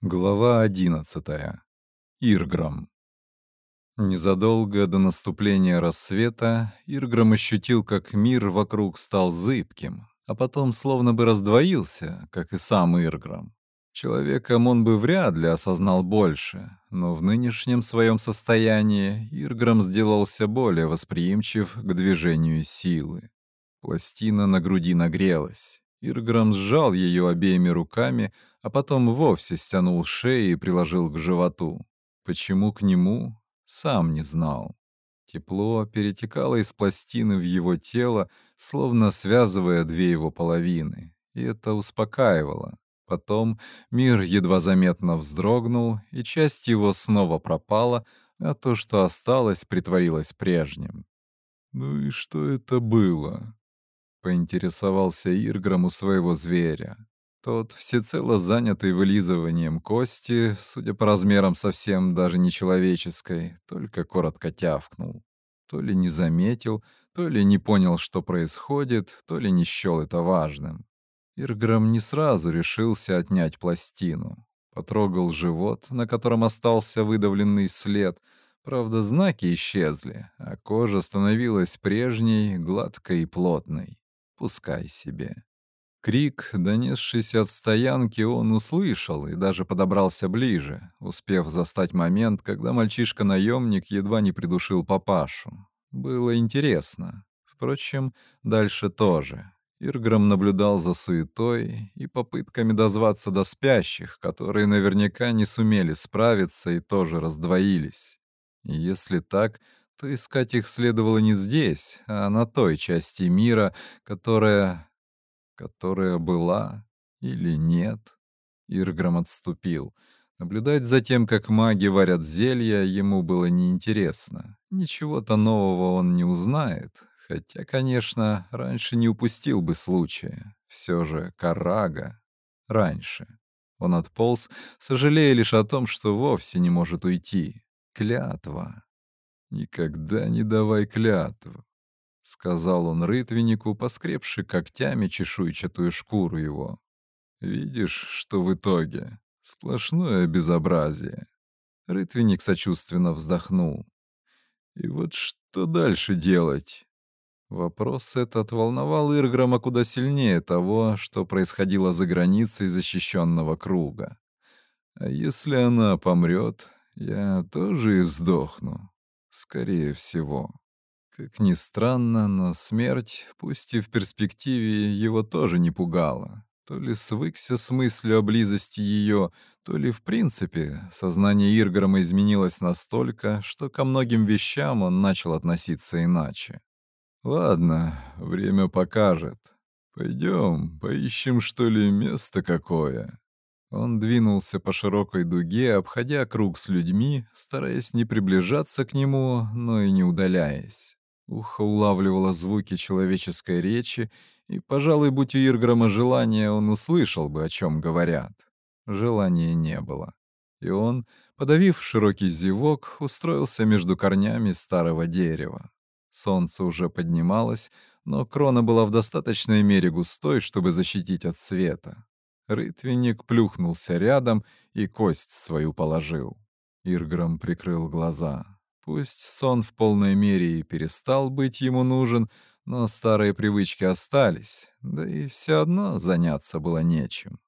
Глава одиннадцатая. Ирграм. Незадолго до наступления рассвета Ирграм ощутил, как мир вокруг стал зыбким, а потом словно бы раздвоился, как и сам Ирграм. Человеком он бы вряд ли осознал больше, но в нынешнем своем состоянии Ирграм сделался более восприимчив к движению силы. Пластина на груди нагрелась. Ирграм сжал ее обеими руками, а потом вовсе стянул шею и приложил к животу. Почему к нему? Сам не знал. Тепло перетекало из пластины в его тело, словно связывая две его половины, и это успокаивало. Потом мир едва заметно вздрогнул, и часть его снова пропала, а то, что осталось, притворилось прежним. «Ну и что это было?» — поинтересовался Ирграм у своего зверя. Тот, всецело занятый вылизыванием кости, судя по размерам совсем даже нечеловеческой, только коротко тявкнул. То ли не заметил, то ли не понял, что происходит, то ли не счел это важным. Ирграм не сразу решился отнять пластину. Потрогал живот, на котором остался выдавленный след. Правда, знаки исчезли, а кожа становилась прежней, гладкой и плотной. Пускай себе. Крик, донесшийся от стоянки, он услышал и даже подобрался ближе, успев застать момент, когда мальчишка-наемник едва не придушил папашу. Было интересно. Впрочем, дальше тоже. Ирграм наблюдал за суетой и попытками дозваться до спящих, которые наверняка не сумели справиться и тоже раздвоились. И если так, то искать их следовало не здесь, а на той части мира, которая... которая была или нет. Ирграм отступил. Наблюдать за тем, как маги варят зелья, ему было неинтересно. Ничего-то нового он не узнает, хотя, конечно, раньше не упустил бы случая. Все же Карага. Раньше. Он отполз, сожалея лишь о том, что вовсе не может уйти. Клятва. «Никогда не давай клятву», — сказал он рытвеннику, поскребши когтями чешуйчатую шкуру его. «Видишь, что в итоге? Сплошное безобразие». Рытвенник сочувственно вздохнул. «И вот что дальше делать?» Вопрос этот волновал Ирграма куда сильнее того, что происходило за границей защищенного круга. «А если она помрет, я тоже и сдохну». Скорее всего. Как ни странно, но смерть, пусть и в перспективе, его тоже не пугала. То ли свыкся с мыслью о близости ее, то ли в принципе сознание Ирграма изменилось настолько, что ко многим вещам он начал относиться иначе. «Ладно, время покажет. Пойдем, поищем, что ли, место какое». Он двинулся по широкой дуге, обходя круг с людьми, стараясь не приближаться к нему, но и не удаляясь. Ухо улавливало звуки человеческой речи, и, пожалуй, будь у Ирграма желание, он услышал бы, о чем говорят. Желания не было. И он, подавив широкий зевок, устроился между корнями старого дерева. Солнце уже поднималось, но крона была в достаточной мере густой, чтобы защитить от света. Рытвенник плюхнулся рядом и кость свою положил. Ирграм прикрыл глаза. Пусть сон в полной мере и перестал быть ему нужен, но старые привычки остались, да и все одно заняться было нечем.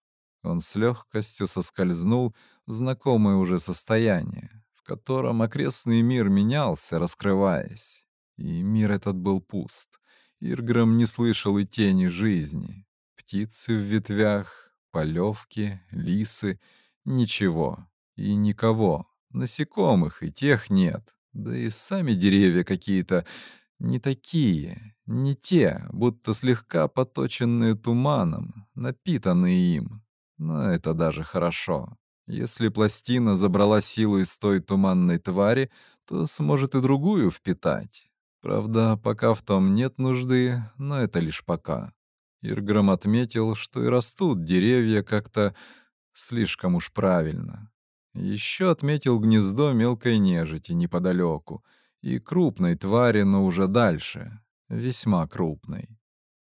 Он с легкостью соскользнул в знакомое уже состояние, в котором окрестный мир менялся, раскрываясь. И мир этот был пуст. Ирграм не слышал и тени жизни. Птицы в ветвях, полевки, лисы, ничего и никого. Насекомых и тех нет. Да и сами деревья какие-то не такие, не те, будто слегка поточенные туманом, напитанные им. Но это даже хорошо. Если пластина забрала силу из той туманной твари, то сможет и другую впитать. Правда, пока в том нет нужды, но это лишь пока. Ирграм отметил, что и растут деревья как-то слишком уж правильно. Еще отметил гнездо мелкой нежити неподалеку и крупной твари, но уже дальше, весьма крупной.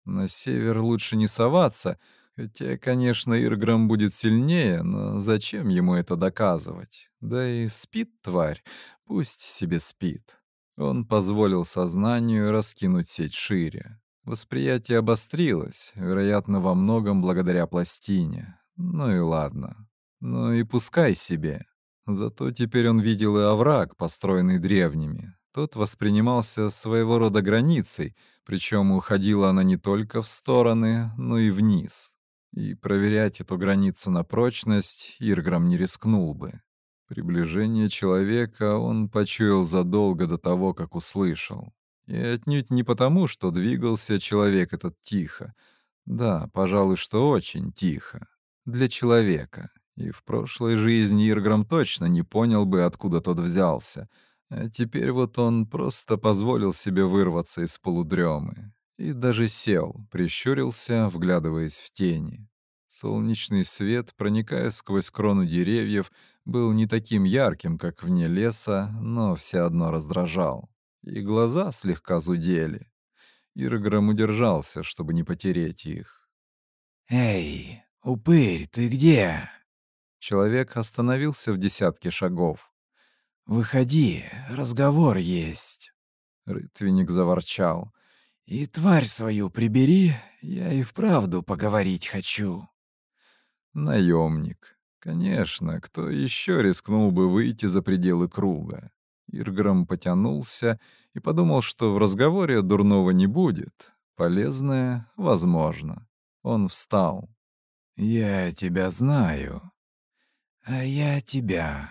На север лучше не соваться, Хотя, конечно, Ирграм будет сильнее, но зачем ему это доказывать? Да и спит тварь, пусть себе спит. Он позволил сознанию раскинуть сеть шире. Восприятие обострилось, вероятно, во многом благодаря пластине. Ну и ладно. Ну и пускай себе. Зато теперь он видел и овраг, построенный древними. Тот воспринимался своего рода границей, причем уходила она не только в стороны, но и вниз. И проверять эту границу на прочность Ирграм не рискнул бы. Приближение человека он почуял задолго до того, как услышал. И отнюдь не потому, что двигался человек этот тихо. Да, пожалуй, что очень тихо. Для человека. И в прошлой жизни Ирграм точно не понял бы, откуда тот взялся. А теперь вот он просто позволил себе вырваться из полудремы. И даже сел, прищурился, вглядываясь в тени. Солнечный свет, проникая сквозь крону деревьев, был не таким ярким, как вне леса, но все одно раздражал. И глаза слегка зудели. Ирграм удержался, чтобы не потереть их. «Эй, упырь, ты где?» Человек остановился в десятке шагов. «Выходи, разговор есть». Рытвенник заворчал. «И тварь свою прибери, я и вправду поговорить хочу». Наемник. Конечно, кто еще рискнул бы выйти за пределы круга? Ирграм потянулся и подумал, что в разговоре дурного не будет. Полезное — возможно. Он встал. «Я тебя знаю. А я тебя.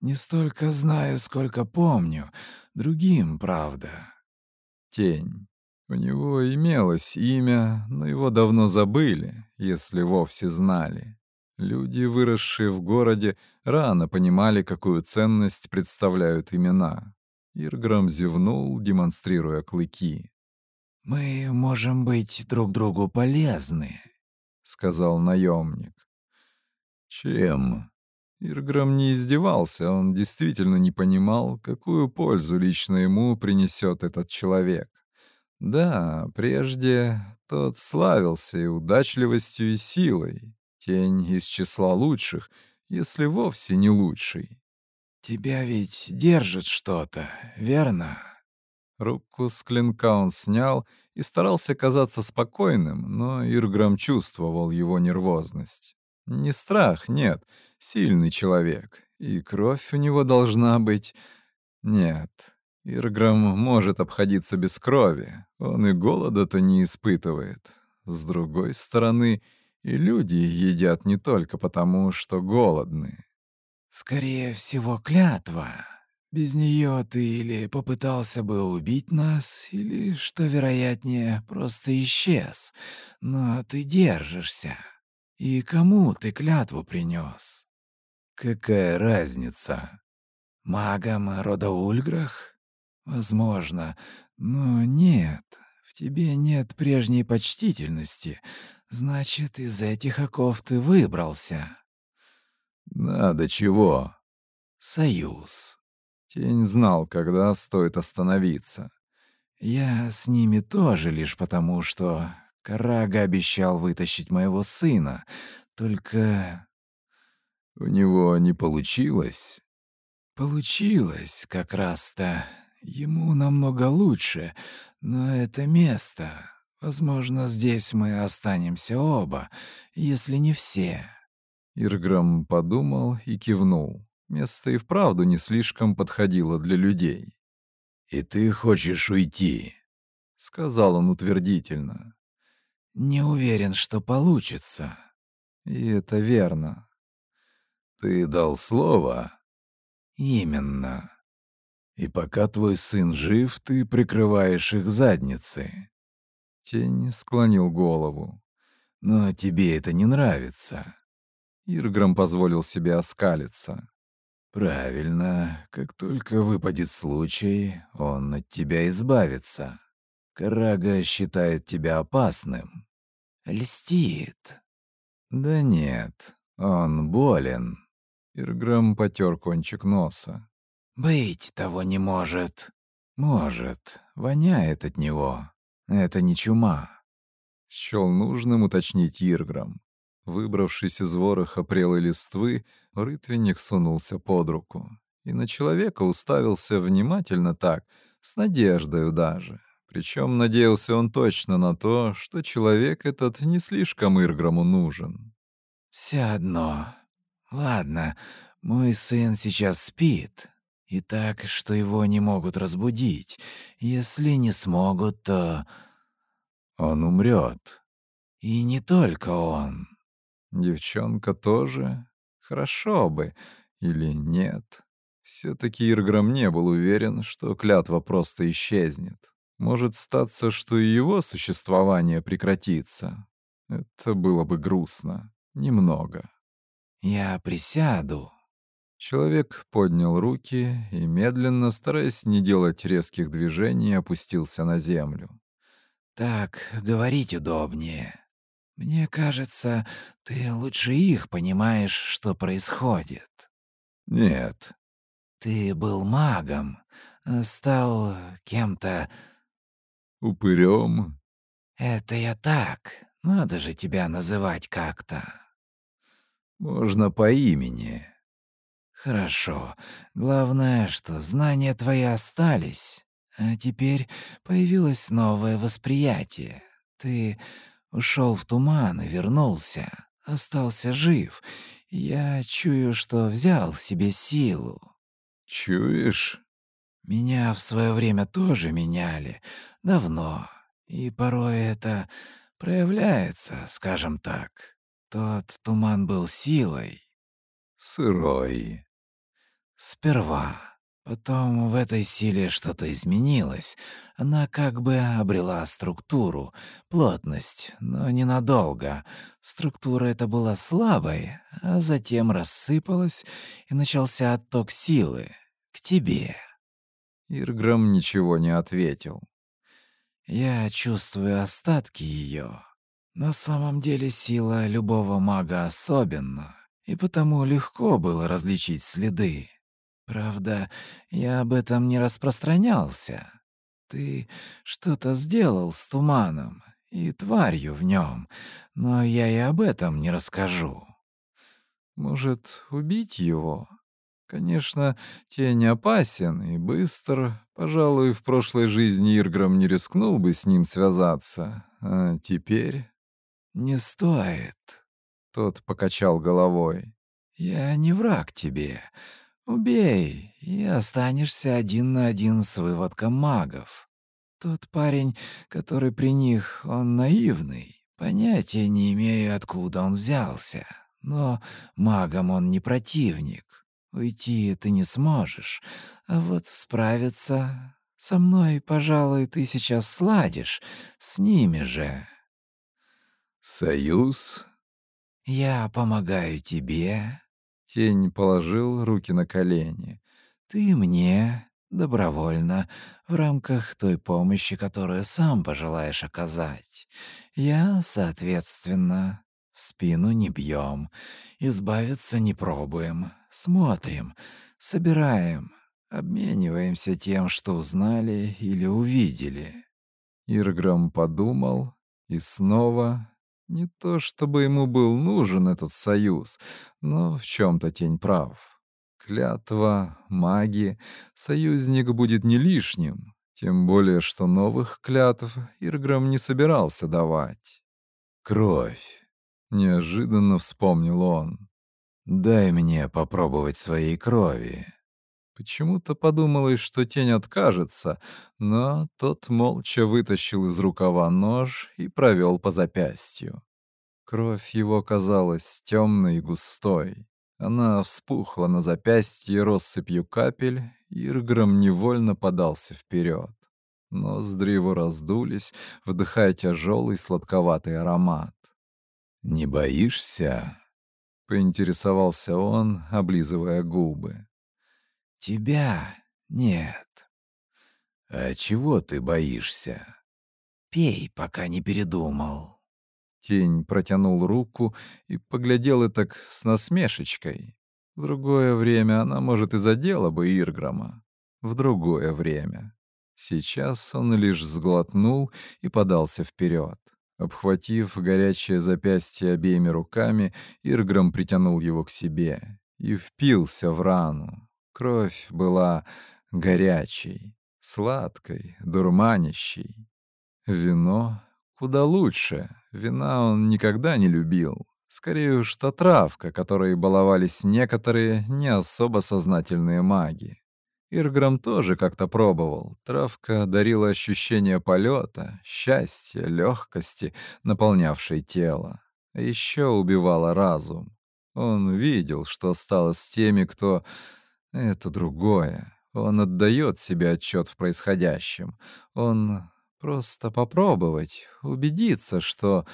Не столько знаю, сколько помню. Другим, правда». Тень. У него имелось имя, но его давно забыли, если вовсе знали. Люди, выросшие в городе, рано понимали, какую ценность представляют имена. Ирграм зевнул, демонстрируя клыки. «Мы можем быть друг другу полезны», — сказал наемник. «Чем?» Ирграм не издевался, он действительно не понимал, какую пользу лично ему принесет этот человек. Да, прежде тот славился и удачливостью, и силой, Тень из числа лучших, если вовсе не лучший. «Тебя ведь держит что-то, верно?» Руку с клинка он снял и старался казаться спокойным, но Ирграм чувствовал его нервозность. Не страх, нет, сильный человек, и кровь у него должна быть... Нет, Ирграм может обходиться без крови, он и голода-то не испытывает. С другой стороны, и люди едят не только потому, что голодны. Скорее всего, клятва. Без нее ты или попытался бы убить нас, или, что вероятнее, просто исчез. Но ты держишься. И кому ты клятву принес? Какая разница? Магам рода Ульграх? Возможно, но нет. В тебе нет прежней почтительности, Значит, из этих оков ты выбрался. Надо чего? Союз. Тень знал, когда стоит остановиться. Я с ними тоже лишь потому, что Карага обещал вытащить моего сына. Только... У него не получилось? Получилось как раз-то. Ему намного лучше, но это место... Возможно, здесь мы останемся оба, если не все». Ирграм подумал и кивнул. Место и вправду не слишком подходило для людей. «И ты хочешь уйти?» — сказал он утвердительно. «Не уверен, что получится». И это верно. «Ты дал слово?» «Именно. И пока твой сын жив, ты прикрываешь их задницы». Тень склонил голову. «Но тебе это не нравится». Ирграм позволил себе оскалиться. «Правильно. Как только выпадет случай, он от тебя избавится. Карага считает тебя опасным. Льстит». «Да нет, он болен». Ирграм потер кончик носа. «Быть того не может». «Может. Воняет от него. Это не чума. Счел нужным уточнить Ирграм. Выбравшись из вороха прелой листвы, рытвенник сунулся под руку. И на человека уставился внимательно так, с надеждою даже. Причем надеялся он точно на то, что человек этот не слишком Ирграму нужен. «Все одно. Ладно, мой сын сейчас спит, и так, что его не могут разбудить. Если не смогут, то он умрет. И не только он. Девчонка тоже? Хорошо бы. Или нет? Все-таки Ирграм не был уверен, что клятва просто исчезнет. Может статься, что и его существование прекратится. Это было бы грустно. Немного. «Я присяду». Человек поднял руки и, медленно, стараясь не делать резких движений, опустился на землю. «Так говорить удобнее. Мне кажется, ты лучше их понимаешь, что происходит». «Нет». «Ты был магом, а стал кем-то...» «Упырем?» «Это я так. Надо же тебя называть как-то». «Можно по имени». «Хорошо. Главное, что знания твои остались, а теперь появилось новое восприятие. Ты ушел в туман и вернулся, остался жив. Я чую, что взял себе силу». «Чуешь?» «Меня в свое время тоже меняли. Давно. И порой это проявляется, скажем так. Тот туман был силой. Сырой. Сперва. Потом в этой силе что-то изменилось. Она как бы обрела структуру, плотность, но ненадолго. Структура эта была слабой, а затем рассыпалась, и начался отток силы к тебе. Ирграм ничего не ответил. Я чувствую остатки ее. На самом деле сила любого мага особенна, и потому легко было различить следы. Правда, я об этом не распространялся. Ты что-то сделал с туманом и тварью в нем, но я и об этом не расскажу. Может, убить его? Конечно, тень опасен и быстр. Пожалуй, в прошлой жизни Ирграм не рискнул бы с ним связаться. А теперь... «Не стоит», — тот покачал головой. «Я не враг тебе. Убей, и останешься один на один с выводком магов. Тот парень, который при них, он наивный. Понятия не имею, откуда он взялся. Но магам он не противник. Уйти ты не сможешь, а вот справиться со мной, пожалуй, ты сейчас сладишь, с ними же. Союз? Я помогаю тебе. Тень положил руки на колени. Ты мне добровольно, в рамках той помощи, которую сам пожелаешь оказать. Я, соответственно, в спину не бьем, избавиться не пробуем, смотрим, собираем, обмениваемся тем, что узнали или увидели. Ирграм подумал и снова... Не то чтобы ему был нужен этот союз, но в чем то тень прав. Клятва, маги, союзник будет не лишним, тем более, что новых клятв Ирграм не собирался давать. «Кровь», Неожиданно вспомнил он. «Дай мне попробовать своей крови». Почему-то подумалось, что тень откажется, но тот молча вытащил из рукава нож и провел по запястью. Кровь его казалась темной и густой. Она вспухла на запястье россыпью капель, и Ирграм невольно подался вперед. Ноздри его раздулись, вдыхая тяжелый сладковатый аромат. «Не боишься?» — поинтересовался он, облизывая губы. «Тебя нет». «А чего ты боишься?» «Пей, пока не передумал». Тень протянул руку и поглядел и так с насмешечкой. В другое время она, может, и задела бы Ирграма. В другое время. Сейчас он лишь сглотнул и подался вперед. Обхватив горячее запястье обеими руками, Ирграм притянул его к себе и впился в рану. Кровь была горячей, сладкой, дурманящей. Вино куда лучше. Вина он никогда не любил. Скорее уж та травка, которой баловались некоторые не особо сознательные маги. Ирграм тоже как-то пробовал. Травка дарила ощущение полета, счастья, легкости, наполнявшей тело. Еще убивала разум. Он видел, что стало с теми, кто... Это другое. Он отдает себе отчет в происходящем. Он просто попробовать, убедиться, что...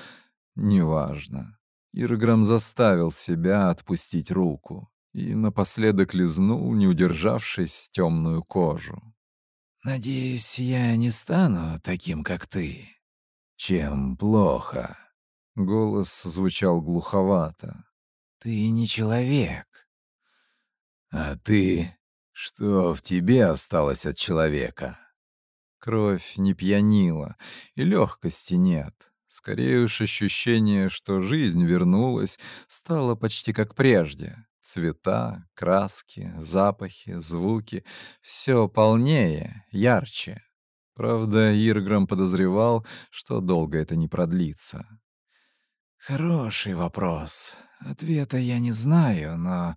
Неважно. Ирграм заставил себя отпустить руку и напоследок лизнул, не удержавшись, темную кожу. «Надеюсь, я не стану таким, как ты». «Чем плохо?» Голос звучал глуховато. «Ты не человек». «А ты? Что в тебе осталось от человека?» Кровь не пьянила, и легкости нет. Скорее уж ощущение, что жизнь вернулась, стало почти как прежде. Цвета, краски, запахи, звуки — все полнее, ярче. Правда, Ирграм подозревал, что долго это не продлится. «Хороший вопрос. Ответа я не знаю, но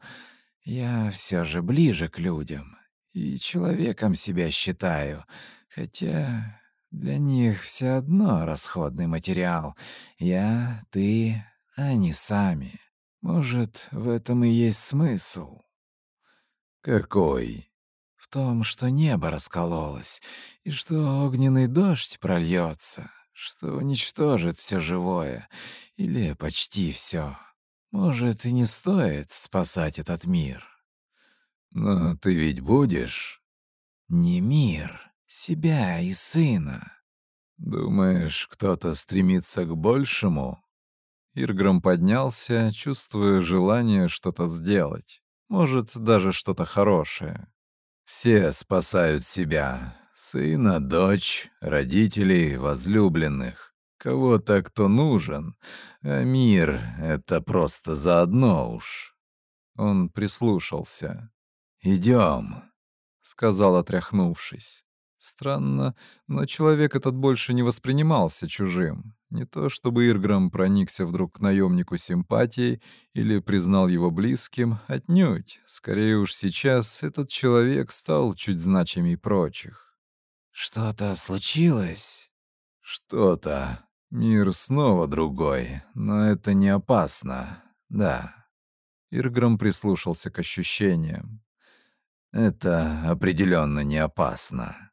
я все же ближе к людям и человеком себя считаю, хотя для них все одно расходный материал. Я, ты, они сами». Может, в этом и есть смысл. Какой? В том, что небо раскололось, и что огненный дождь прольется, что уничтожит все живое, или почти все. Может, и не стоит спасать этот мир. Но ты ведь будешь? Не мир, себя и сына. Думаешь, кто-то стремится к большему? Ирграм поднялся, чувствуя желание что-то сделать. Может, даже что-то хорошее. Все спасают себя. Сына, дочь, родителей, возлюбленных. Кого-то, кто нужен. А мир — это просто заодно уж. Он прислушался. «Идем», — сказал, отряхнувшись. Странно, но человек этот больше не воспринимался чужим. Не то чтобы Ирграм проникся вдруг к наемнику симпатией или признал его близким, отнюдь. Скорее уж сейчас этот человек стал чуть значимей прочих. «Что-то случилось?» «Что-то. Мир снова другой, но это не опасно. Да». Ирграм прислушался к ощущениям. «Это определенно не опасно».